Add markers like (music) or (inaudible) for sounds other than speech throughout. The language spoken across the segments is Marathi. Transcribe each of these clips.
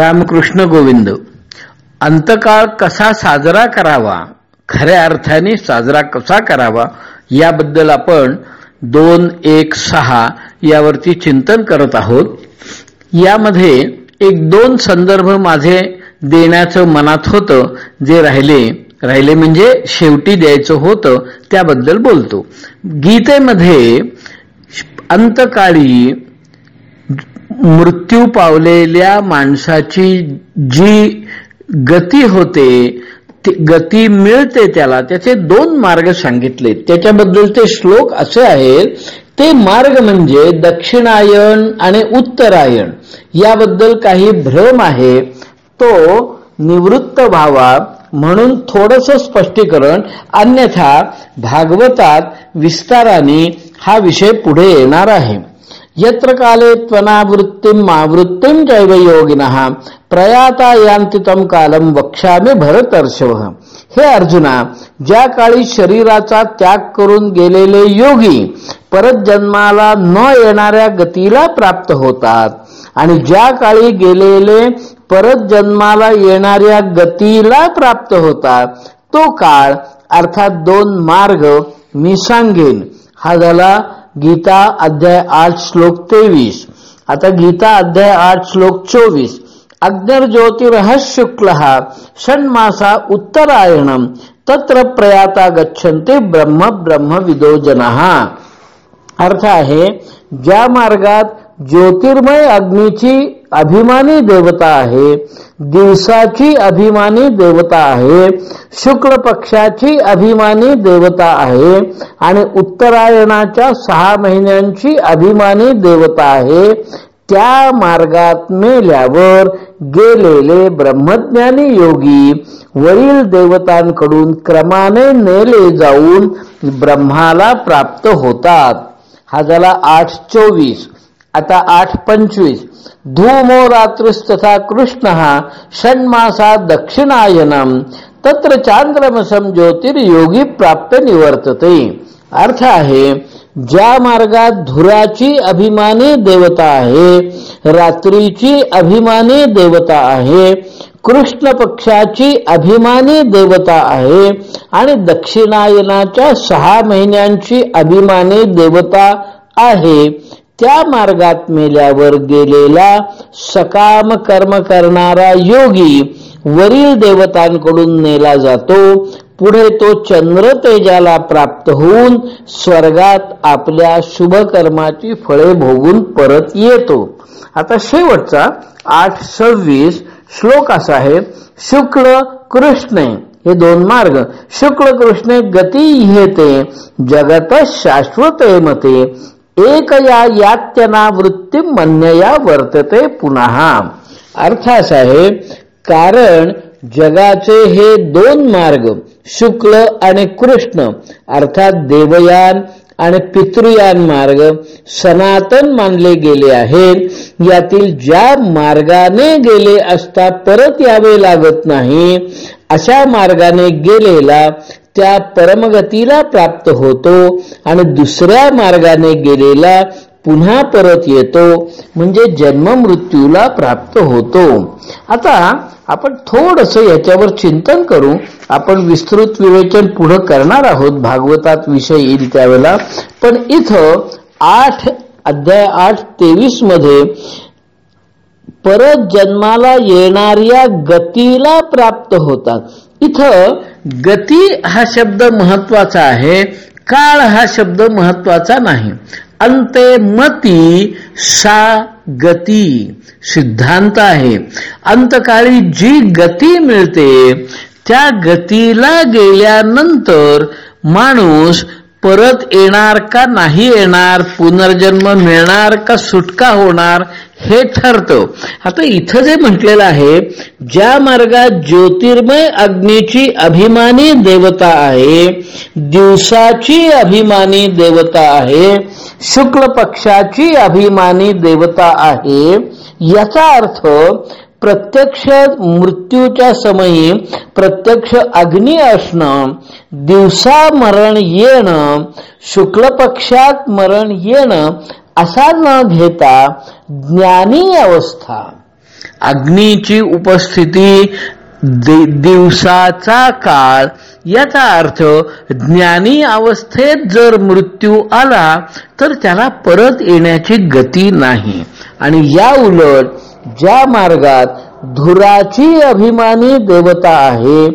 रामकृष्ण गोविंद अंतकाळ कसा साजरा करावा खऱ्या अर्थाने साजरा कसा करावा याबद्दल आपण दोन एक सहा यावरती चिंतन करत आहोत. यामध्ये एक दोन संदर्भ माझे देण्याचं मनात होतं जे राहिले राहिले म्हणजे शेवटी द्यायचं होतं त्याबद्दल बोलतो. गीतेमध्ये अंतकाळी मृत्यू पावलेल्या माणसाची जी गती होते गती मिळते त्याला त्याचे दोन मार्ग सांगितले. त्याच्याबद्दलचे श्लोक असे आहेत ते मार्ग म्हणजे दक्षिणायन आणि उत्तरायण याबद्दल काही भ्रम आहे. तो निवृत्त व्हावा म्हणून थोडस स्पष्टीकरण अन्यथा भागवतात विस्ताराने हा विषय पुढे येणार आहे. यत्र काले त्वनावृत्तीम मावृत्तीम जैव योगिनः। प्रयाता यांती तम कालम वक्षामी भरतर्षव। हे अर्जुना ज्या काळी शरीराचा त्याग करून गेलेले योगी परत जन्माला न येणाऱ्या गतीला प्राप्त होतात आणि ज्या काळी गेलेले परत जन्माला येणाऱ्या गतीला प्राप्त होतात तो काळ अर्थात दोन मार्ग मी सांगेन. हा झाला गीता अध्याय आठ श्लोक तेवीस. आता गीता अध्याय आठ श्लोक चोवीस. अग्निर्ज्योतिरह शुक्ल षण्मासा उत्तरायणं तत्र प्रयाता गच्छन्ते ब्रह्म ब्रह्म विदो अर्थ आहे ज्या मार्गात ज्योतिर्मय अग्नीची अभिमानी देवता आहे दिवसाची अभिमानी देवता आहे शुक्ल पक्षाची अभिमानी देवता आहे आणि उत्तरायणाच्या सहा महिन्यांची अभिमानी देवता आहे त्या मार्गात मेल्यावर गेलेले ब्रह्मज्ञानी योगी वरील देवतांकडून क्रमाने नेले जाऊन ब्रह्माला प्राप्त होतात. हा झाला आठ चोवीस. आता आठ पंचवीस. धूमो रात्रिस्तथा कृष्ण षण्मासा दक्षिणायनम तत्र चांद्रमसम ज्योतिर्योगी प्राप्त निवर्तते. अर्थ आहे ज्या मार्गात धुराची अभिमानी देवता आहे रात्रीची अभिमानी देवता आहे कृष्ण पक्षाची अभिमानी देवता आहे आणि दक्षिणायनाच्या सहा महिन्यांची अभिमानी देवता आहे त्या मार्गात मेल्यावर गेलेला सकाम कर्म करणारा योगी वरील देवतांकडून नेला जातो. पुढे तो चंद्र तेजाला प्राप्त होऊन स्वर्गात आपल्या शुभ कर्माची फळे भोगून परत येतो. आता शेवटचा आठ सव्वीस श्लोक असा आहे शुक्ल कृष्णे. हे दोन मार्ग. शुक्ल कृष्णे गती येते जगत शाश्वत मते. एक या यात्यना वृत्ती मन्यया वर्तते पुन्हा अर्थ असा आहे कारण जगाचे हे दोन मार्ग शुक्ल आणि कृष्ण अर्थात देवयान आणि पितृयान मार्ग सनातन मानले गेले आहेत. यातील ज्या मार्गाने गेले असता परत यावे लागत नाही अशा मार्गाने गेलेला त्या परमगतीला प्राप्त होतो आणि दुसऱ्या मार्गाने गेलेला पुन्हा परत येतो म्हणजे जन्म मृत्यूला प्राप्त होतो. आता आपण थोडस याच्यावर चिंतन करू आपण विस्तृत विवेचन पुढे करणार आहोत भागवतात विषय येईल त्यावेळेला. पण इथं आठ अध्याय आठ तेवीसमध्ये परत जन्माला येणाऱ्या गतीला प्राप्त होतात. इथं गती हा शब्द महत्त्वाचा आहे काळ हा शब्द महत्त्वाचा नाही. अंते मती सा गती सिद्धांत आहे. अंतकाळी जी गती मिळते त्या गतीला गेल्यानंतर माणूस परत येणार का नाही येणार पुनर्जन्म मिळणार का सुटका होणार हे ठरतं. आता इथं जे म्हटलेलं आहे ज्या मार्गात ज्योतिर्मय अग्नीची अभिमानी देवता आहे दिवसाची अभिमानी देवता आहे शुक्ल पक्षाची अभिमानी देवता आहे याचा अर्थ प्रत्यक्ष मृत्यूच्या समयी प्रत्यक्ष अग्नी असणं दिवसा मरण येणं शुक्ल पक्षात मरण येणं असा न घेता ज्ञानी अवस्था. अग्नीची उपस्थिती दिवसाचा काळ याचा अर्थ ज्ञानी अवस्थेत जर मृत्यू आला तर त्याला परत येण्याची गती नाही. आणि या उलट ज्या मार्गात धुराची अभिमानी देवता आहे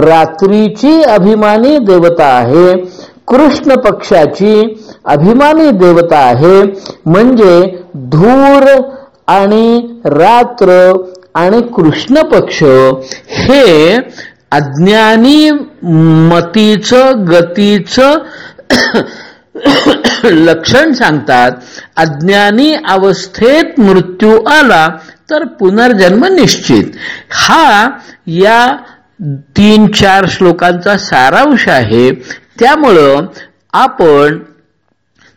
रात्रीची अभिमानी देवता आहे कृष्ण पक्षाची अभिमानी देवता आहे म्हणजे धूर आणि रात्र आणि कृष्ण पक्ष हे अज्ञानी मतीचं गतीचं (coughs) लक्षण सांगतात अज्ञानी अवस्थेत मृत्यू आला तर पुनर्जन्म निश्चित. हा या तीन चार श्लोकांचा सारांश आहे. त्यामुळं आपण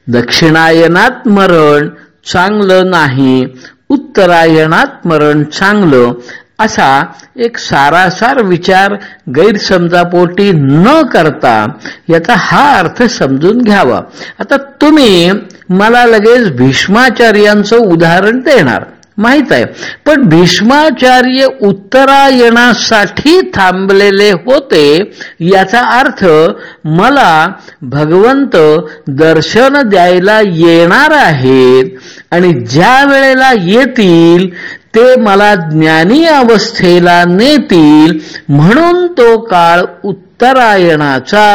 दक्षिणायनात मरण चांगलं नाही उत्तरायणात मरण चांगलं. असा एक सारासार विचार गैरसमजापोटी न करता याचा हा अर्थ समजून घ्यावा. आता तुम्ही मला लगेच भीष्माचार्यांचं उदाहरण देणार. माहीत आहे. पण भीष्माचार्य उत्तरायणासाठी थांबलेले होते याचा अर्थ मला भगवंत दर्शन द्यायला येणार आहेत आणि ज्या वेळेला येतील ते मला ज्ञानी अवस्थेला नेतील म्हणून तो काळ उत्तरायणाचा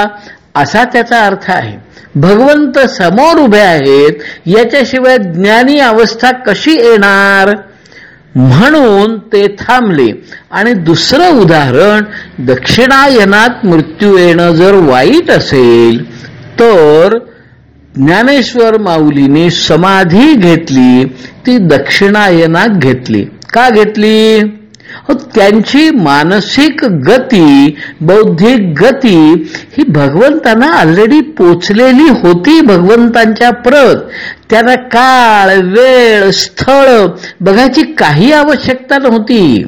असा त्याचा अर्थ आहे. भगवंत समोर उभे आहेत याच्याशिवाय ज्ञानी अवस्था कशी येणार? म्हणून ते थांबले. आणि दुसरं उदाहरण दक्षिणायनात मृत्यू येणं जर वाईट असेल तर ज्ञानेश्वर माऊलीने समाधी घेतली ती दक्षिणायनात घेतली. का घेतली? त्यांची मानसिक गती बौद्धिक गती ही भगवंतांना ऑलरेडी पोचलेली होती भगवंतांच्या प्रत. त्यांना काळ वेळ स्थळ बघायची काही आवश्यकता नव्हती.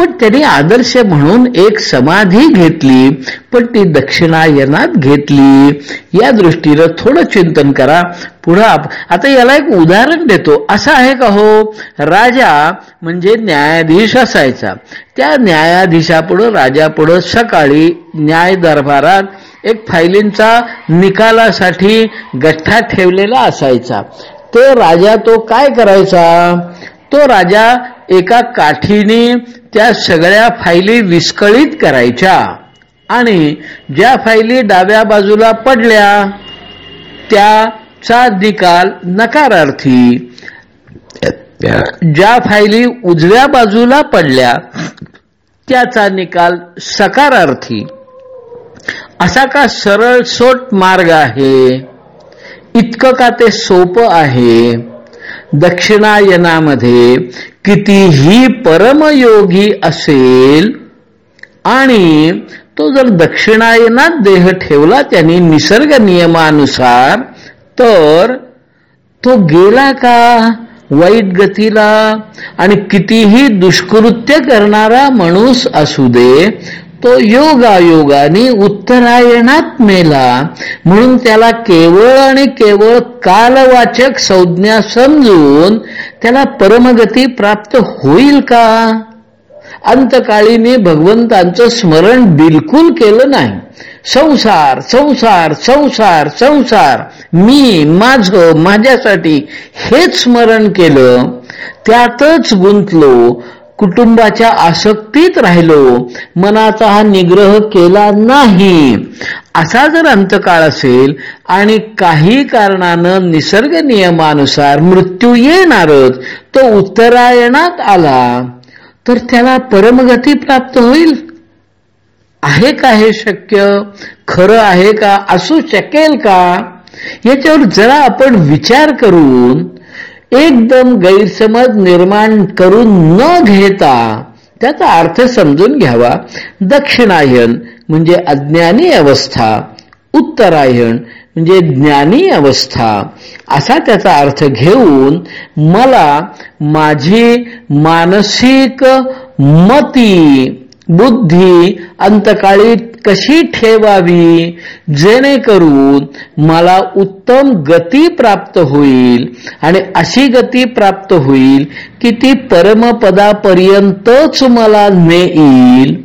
पण त्यांनी आदर्श म्हणून एक समाधी घेतली पण ती दक्षिणायनात घेतली. या दृष्टीनं थोडं चिंतन करा. पुढं आता याला एक उदाहरण देतो. असं आहे का हो? राजा म्हणजे न्यायाधीश असायचा. त्या न्यायाधीशापुढं राजापुढं सकाळी न्याय दरबारात एक फायलींचा निकालासाठी गठ्ठा ठेवलेला असायचा. ते राजा तो काय करायचा? तो राजा एका काठीने त्या सगळ्या फायली विस्कळीत करायच्या. आणि ज्या फायली डाव्या बाजूला पडल्या त्याचा निकाल नकारार्थी. ज्या फायली उजव्या बाजूला पडल्या त्याचा निकाल सकारार्थी. असा का सरळ सोट मार्ग आहे? इतकं का ते सोपं आहे? दक्षिणायनामध्ये कितीही परमयोगी असेल आणि तो जर दक्षिणायनात देह ठेवला त्यांनी निसर्ग नियमानुसार तर तो गेला का? वाईट गतीला. आणि कितीही दुष्कृत्य करणारा माणूस असू दे तो योगायोगाने उत्तरायणात मेला. म्हणून त्याला केवळ आणि केवळ कालवाचक संज्ञा समजून त्याला परमगती प्राप्त होईल का? अंतकाळीने भगवंतांचं स्मरण बिलकुल केलं नाही. संसार संसार संसार संसार. मी माझ माझ्यासाठी हेच स्मरण केलं. त्यातच गुंतलो. कुटुंबाच्या आसक्तीत राहिलो. मनाचा हा निग्रह केला नाही. असा जर अंतकाळ असेल आणि काही कारणानं निसर्ग नियमानुसार मृत्यू येणारच तो उत्तरायणात आला तर त्याला परमगती प्राप्त होईल. आहे का हे शक्य? खरं आहे का? असू शकेल का? याच्यावर जरा आपण विचार करून एकदम गैरसमज निर्माण करून न घेता त्याचा अर्थ समजून घ्यावा. दक्षिणायन म्हणजे अज्ञानी अवस्था उत्तरायण म्हणजे ज्ञानी अवस्था. असा त्याचा अर्थ घेऊन मला माझी मानसिक मती बुद्धी अंतकाळी कशी ठेवावी? जेणेकरून मला उत्तम गती प्राप्त होईल. आणि अशी गती प्राप्त होईल की ती परमपदापर्यंतच मला नेईल.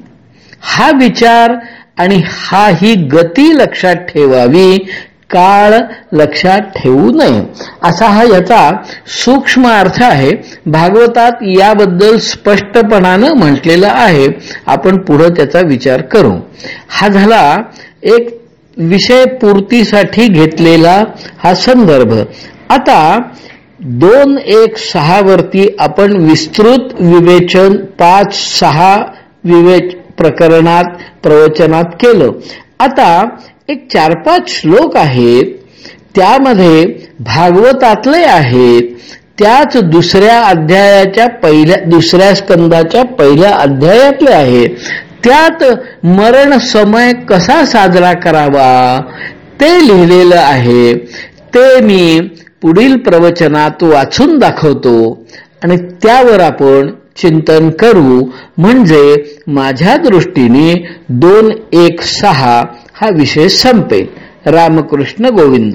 हा विचार आणि हा ही गती लक्षात ठेवावी काळ लक्षात ठेवू नये. असा हा याचा सूक्ष्म अर्थ आहे. भागवतात याबद्दल स्पष्टपणानं म्हटलेलं आहे. आपण पुढं त्याचा विचार करू. हा झाला एक विषय पूर्तीसाठी घेतलेला हा संदर्भ. आता दोन एक सहा वरती आपण विस्तृत विवेचन पाच सहा विवेच प्रकरणात प्रवचनात केलं. आता एक चार पाच श्लोक आहेत त्यामध्ये भागवतातले आहेत त्याच दुसऱ्या अध्यायाच्या पहिल्या दुसऱ्या स्कंदाच्या पहिल्या अध्यायातले आहेत. त्यात मरण समय कसा साजरा करावा ते लिहिलेलं आहे. ते मी पुढील प्रवचनात वाचून दाखवतो. आणि त्यावर आपण चिंतन करू. म्हणजे माझ्या दृष्टीने दोन एक सहा हा विषय संपेल. रामकृष्ण गोविंद.